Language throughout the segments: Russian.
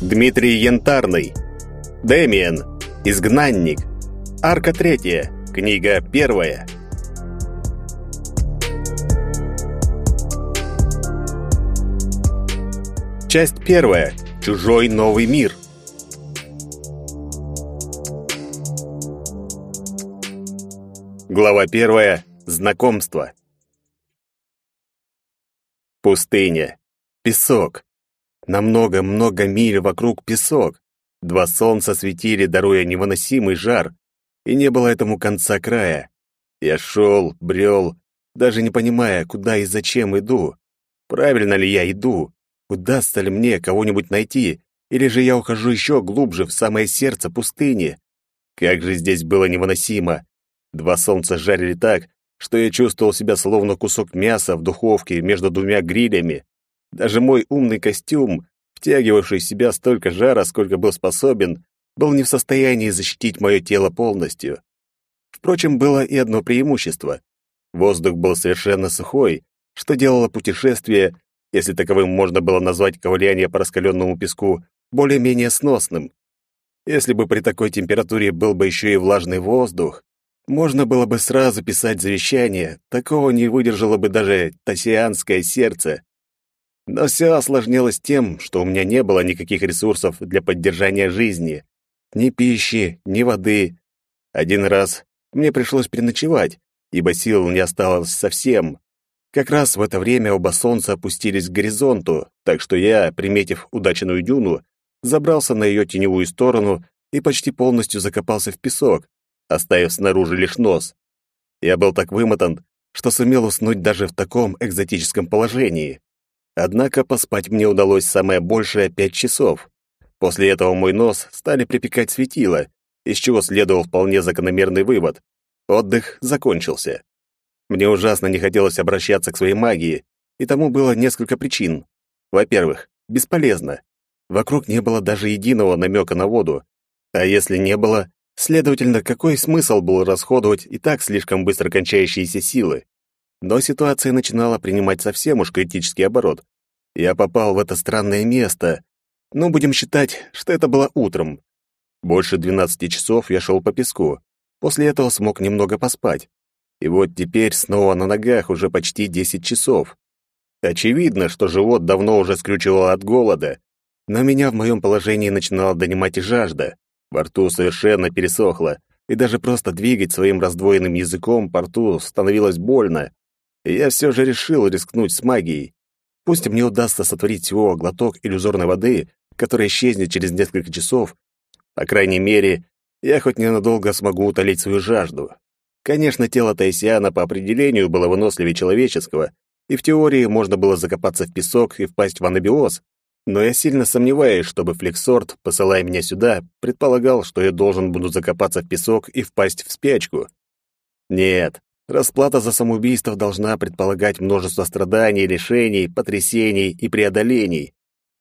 Дмитрий Янтарный. Дэмиен. Изгнанник. Арка третья. Книга первая. Часть первая. Чужой новый мир. Глава первая. Знакомство. Пустыня. Песок. На много-много миль вокруг песок. Два солнца светили, даруя невыносимый жар, и не было этому конца края. Я шел, брел, даже не понимая, куда и зачем иду. Правильно ли я иду? Удастся ли мне кого-нибудь найти? Или же я ухожу еще глубже, в самое сердце пустыни? Как же здесь было невыносимо! Два солнца жарили так, что я чувствовал себя словно кусок мяса в духовке между двумя грилями. Даже мой умный костюм, втягивавший в себя столько жара, сколько был способен, был не в состоянии защитить мое тело полностью. Впрочем, было и одно преимущество. Воздух был совершенно сухой, что делало путешествие, если таковым можно было назвать ковыляние по раскаленному песку, более-менее сносным. Если бы при такой температуре был бы еще и влажный воздух, можно было бы сразу писать завещание, такого не выдержало бы даже тосианское сердце. Но все осложнилось тем, что у меня не было никаких ресурсов для поддержания жизни. Ни пищи, ни воды. Один раз мне пришлось переночевать, ибо сил не осталось совсем. Как раз в это время оба солнца опустились к горизонту, так что я, приметив удачную дюну, забрался на ее теневую сторону и почти полностью закопался в песок, оставив снаружи лишь нос. Я был так вымотан, что сумел уснуть даже в таком экзотическом положении. Однако поспать мне удалось самое большее пять часов. После этого мой нос стали припекать светило, из чего следовал вполне закономерный вывод. Отдых закончился. Мне ужасно не хотелось обращаться к своей магии, и тому было несколько причин. Во-первых, бесполезно. Вокруг не было даже единого намека на воду. А если не было, следовательно, какой смысл был расходовать и так слишком быстро кончающиеся силы? Но ситуация начинала принимать совсем уж критический оборот. Я попал в это странное место, но будем считать, что это было утром. Больше 12 часов я шел по песку. После этого смог немного поспать. И вот теперь снова на ногах уже почти 10 часов. Очевидно, что живот давно уже скрючивало от голода, но меня в моем положении начинала донимать и жажда. Во рту совершенно пересохло, и даже просто двигать своим раздвоенным языком по рту становилось больно я все же решил рискнуть с магией. Пусть мне удастся сотворить всего глоток иллюзорной воды, которая исчезнет через несколько часов, по крайней мере, я хоть ненадолго смогу утолить свою жажду. Конечно, тело Таисиана по определению было выносливее человеческого, и в теории можно было закопаться в песок и впасть в анабиоз, но я сильно сомневаюсь, чтобы Флексорт, посылая меня сюда, предполагал, что я должен буду закопаться в песок и впасть в спячку. Нет, Расплата за самоубийство должна предполагать множество страданий, лишений, потрясений и преодолений.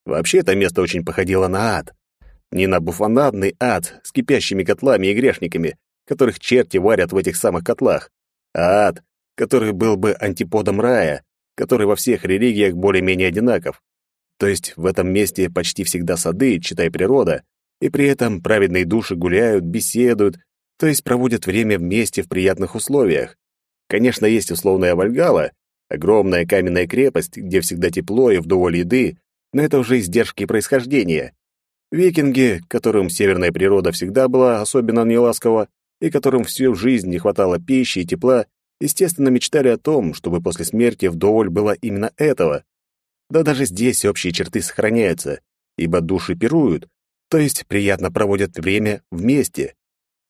Вообще это место очень походило на ад. Не на буфонадный ад с кипящими котлами и грешниками, которых черти варят в этих самых котлах, а ад, который был бы антиподом рая, который во всех религиях более-менее одинаков. То есть в этом месте почти всегда сады, читай природа, и при этом праведные души гуляют, беседуют, то есть проводят время вместе в приятных условиях. Конечно, есть условная Вальгала, огромная каменная крепость, где всегда тепло и вдоволь еды, но это уже издержки происхождения. Викинги, которым северная природа всегда была особенно неласкова, и которым всю жизнь не хватало пищи и тепла, естественно, мечтали о том, чтобы после смерти вдоволь было именно этого. Да даже здесь общие черты сохраняются, ибо души пируют, то есть приятно проводят время вместе.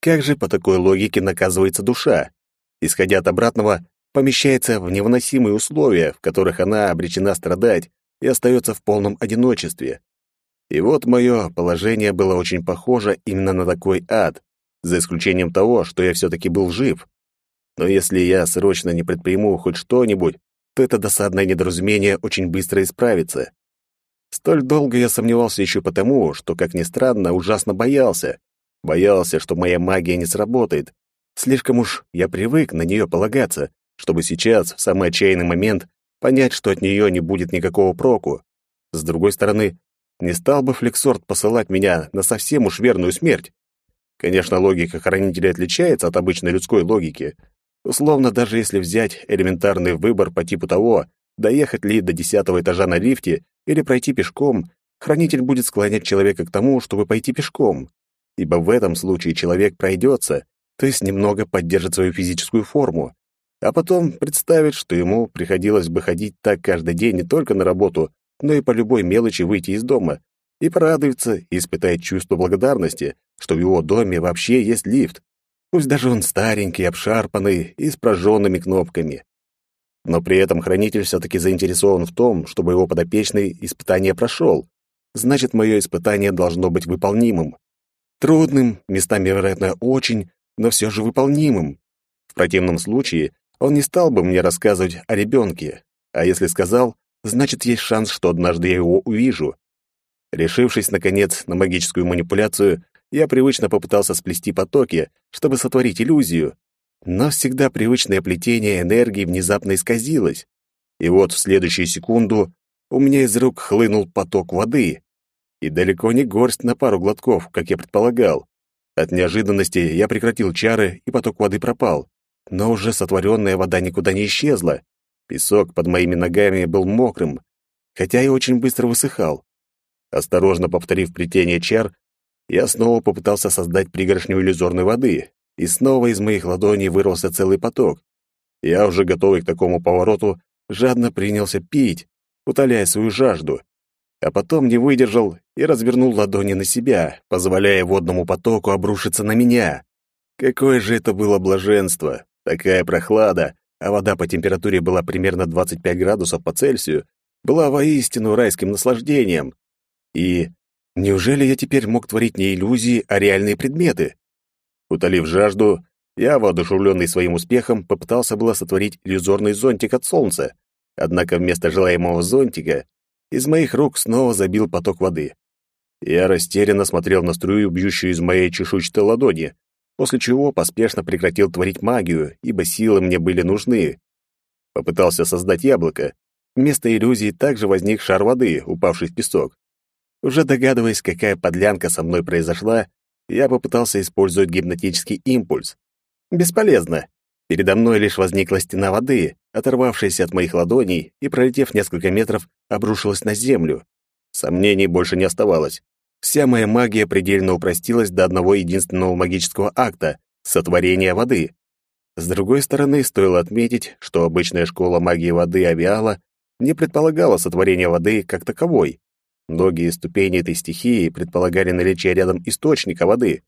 Как же по такой логике наказывается душа? Исходя от обратного, помещается в невыносимые условия, в которых она обречена страдать и остается в полном одиночестве. И вот мое положение было очень похоже именно на такой ад, за исключением того, что я все-таки был жив. Но если я срочно не предприму хоть что-нибудь, то это досадное недоразумение очень быстро исправится. Столь долго я сомневался еще потому, что, как ни странно, ужасно боялся. Боялся, что моя магия не сработает, Слишком уж я привык на нее полагаться, чтобы сейчас, в самый отчаянный момент, понять, что от нее не будет никакого проку. С другой стороны, не стал бы Флексорт посылать меня на совсем уж верную смерть. Конечно, логика хранителя отличается от обычной людской логики. Условно, даже если взять элементарный выбор по типу того, доехать ли до десятого этажа на лифте или пройти пешком, хранитель будет склонять человека к тому, чтобы пойти пешком. Ибо в этом случае человек пройдется, то есть немного поддержит свою физическую форму, а потом представит, что ему приходилось бы ходить так каждый день не только на работу, но и по любой мелочи выйти из дома, и порадуется, и испытает чувство благодарности, что в его доме вообще есть лифт, пусть даже он старенький, обшарпанный и с прожженными кнопками. Но при этом хранитель все-таки заинтересован в том, чтобы его подопечный испытание прошел. Значит, мое испытание должно быть выполнимым. Трудным, местами, вероятно, очень, но все же выполнимым. В противном случае он не стал бы мне рассказывать о ребенке, а если сказал, значит, есть шанс, что однажды я его увижу. Решившись, наконец, на магическую манипуляцию, я привычно попытался сплести потоки, чтобы сотворить иллюзию, но всегда привычное плетение энергии внезапно исказилось. И вот в следующую секунду у меня из рук хлынул поток воды. И далеко не горсть на пару глотков, как я предполагал. От неожиданности я прекратил чары, и поток воды пропал. Но уже сотворенная вода никуда не исчезла. Песок под моими ногами был мокрым, хотя и очень быстро высыхал. Осторожно повторив плетение чар, я снова попытался создать пригоршню иллюзорной воды, и снова из моих ладоней вырвался целый поток. Я, уже готовый к такому повороту, жадно принялся пить, утоляя свою жажду, а потом не выдержал и развернул ладони на себя, позволяя водному потоку обрушиться на меня. Какое же это было блаженство! Такая прохлада, а вода по температуре была примерно 25 градусов по Цельсию, была воистину райским наслаждением. И неужели я теперь мог творить не иллюзии, а реальные предметы? Утолив жажду, я, воодушевленный своим успехом, попытался было сотворить иллюзорный зонтик от солнца. Однако вместо желаемого зонтика из моих рук снова забил поток воды. Я растерянно смотрел на струю, бьющую из моей чешуйчатой ладони, после чего поспешно прекратил творить магию, ибо силы мне были нужны. Попытался создать яблоко. Вместо иллюзии также возник шар воды, упавший в песок. Уже догадываясь, какая подлянка со мной произошла, я попытался использовать гипнотический импульс. Бесполезно. Передо мной лишь возникла стена воды, оторвавшаяся от моих ладоней и, пролетев несколько метров, обрушилась на землю. Сомнений больше не оставалось. Вся моя магия предельно упростилась до одного единственного магического акта — сотворения воды. С другой стороны, стоило отметить, что обычная школа магии воды Авиала не предполагала сотворение воды как таковой. Многие ступени этой стихии предполагали наличие рядом источника воды,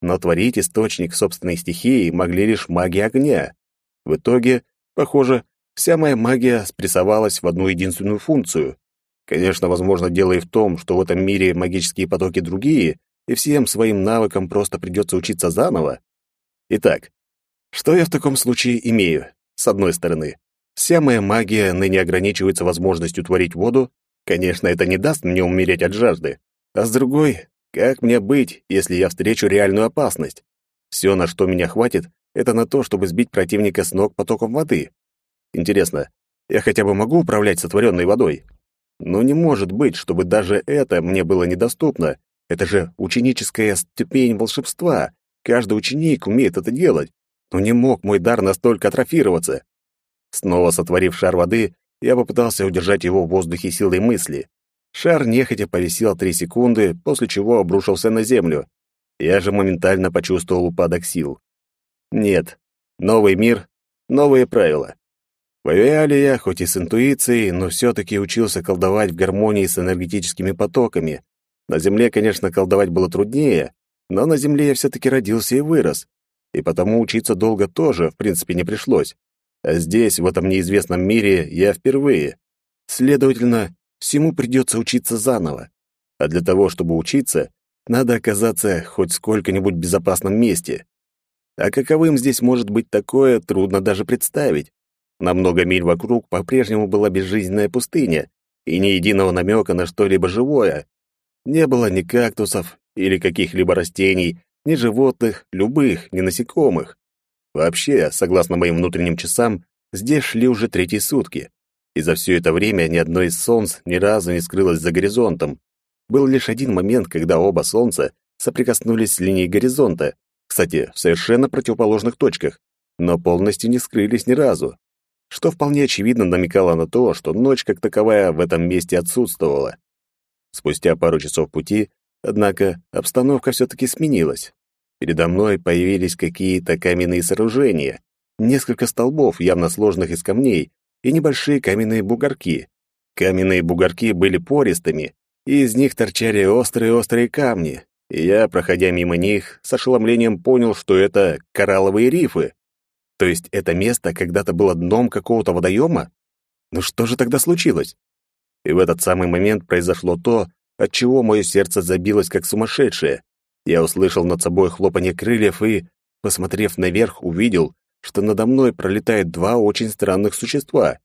но творить источник собственной стихии могли лишь маги огня. В итоге, похоже, вся моя магия спрессовалась в одну единственную функцию. Конечно, возможно, дело и в том, что в этом мире магические потоки другие, и всем своим навыкам просто придется учиться заново. Итак, что я в таком случае имею? С одной стороны, вся моя магия ныне ограничивается возможностью творить воду, Конечно, это не даст мне умереть от жажды. А с другой, как мне быть, если я встречу реальную опасность? Все, на что меня хватит, это на то, чтобы сбить противника с ног потоком воды. Интересно, я хотя бы могу управлять сотворенной водой? Но не может быть, чтобы даже это мне было недоступно. Это же ученическая ступень волшебства. Каждый ученик умеет это делать. Но не мог мой дар настолько атрофироваться. Снова сотворив шар воды, я попытался удержать его в воздухе силой мысли. Шар нехотя повисел три секунды, после чего обрушился на землю. Я же моментально почувствовал упадок сил. Нет, новый мир, новые правила. В Авиале я, хоть и с интуицией, но все-таки учился колдовать в гармонии с энергетическими потоками. На Земле, конечно, колдовать было труднее, но на Земле я все-таки родился и вырос, и потому учиться долго тоже, в принципе, не пришлось. А здесь, в этом неизвестном мире, я впервые. Следовательно, всему придется учиться заново. А для того, чтобы учиться, надо оказаться хоть сколько-нибудь в безопасном месте. А каковым здесь может быть такое, трудно даже представить. На много миль вокруг по-прежнему была безжизненная пустыня, и ни единого намека на что-либо живое. Не было ни кактусов или каких-либо растений, ни животных, любых, ни насекомых. Вообще, согласно моим внутренним часам, здесь шли уже третьи сутки, и за все это время ни одно из солнц ни разу не скрылось за горизонтом. Был лишь один момент, когда оба солнца соприкоснулись с линией горизонта, кстати, в совершенно противоположных точках, но полностью не скрылись ни разу, что вполне очевидно намекало на то, что ночь как таковая в этом месте отсутствовала. Спустя пару часов пути, однако, обстановка все-таки сменилась. Передо мной появились какие-то каменные сооружения, несколько столбов, явно сложных из камней, и небольшие каменные бугорки. Каменные бугорки были пористыми, и из них торчали острые-острые камни, и я, проходя мимо них, с ошеломлением понял, что это коралловые рифы. То есть это место когда-то было дном какого-то водоема? Ну что же тогда случилось? И в этот самый момент произошло то, от чего мое сердце забилось как сумасшедшее. Я услышал над собой хлопанье крыльев и, посмотрев наверх, увидел, что надо мной пролетают два очень странных существа.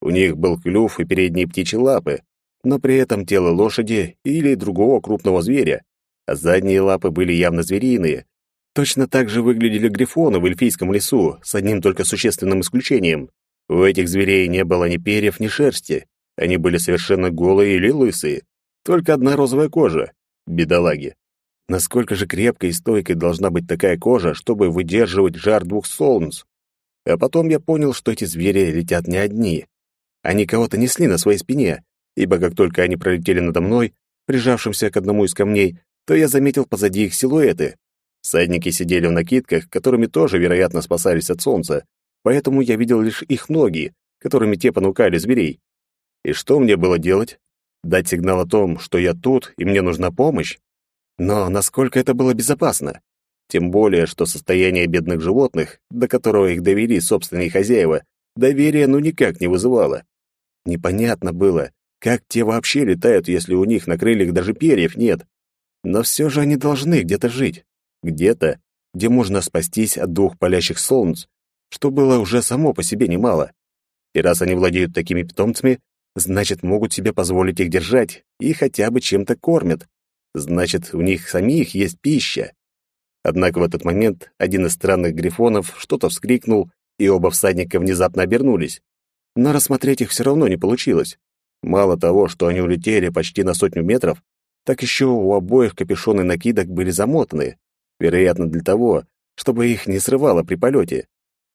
У них был клюв и передние птичьи лапы, но при этом тело лошади или другого крупного зверя, задние лапы были явно звериные. Точно так же выглядели грифоны в эльфийском лесу, с одним только существенным исключением. У этих зверей не было ни перьев, ни шерсти. Они были совершенно голые или лысые. Только одна розовая кожа. Бедолаги. Насколько же крепкой и стойкой должна быть такая кожа, чтобы выдерживать жар двух солнц? А потом я понял, что эти звери летят не одни. Они кого-то несли на своей спине, ибо как только они пролетели надо мной, прижавшимся к одному из камней, то я заметил позади их силуэты. Всадники сидели в накидках, которыми тоже, вероятно, спасались от солнца, поэтому я видел лишь их ноги, которыми те понукали зверей. И что мне было делать? Дать сигнал о том, что я тут и мне нужна помощь? Но насколько это было безопасно? Тем более, что состояние бедных животных, до которого их довели собственные хозяева, доверия ну никак не вызывало. Непонятно было, как те вообще летают, если у них на крыльях даже перьев нет. Но все же они должны где-то жить. Где-то, где можно спастись от двух палящих солнц, что было уже само по себе немало. И раз они владеют такими питомцами, значит, могут себе позволить их держать и хотя бы чем-то кормят. Значит, у них самих есть пища. Однако в этот момент один из странных грифонов что-то вскрикнул, и оба всадника внезапно обернулись. Но рассмотреть их все равно не получилось. Мало того, что они улетели почти на сотню метров, так еще у обоих капюшоны накидок были замотаны, вероятно, для того, чтобы их не срывало при полете.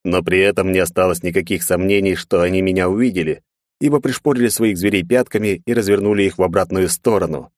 Но при этом не осталось никаких сомнений, что они меня увидели, ибо пришпорили своих зверей пятками и развернули их в обратную сторону.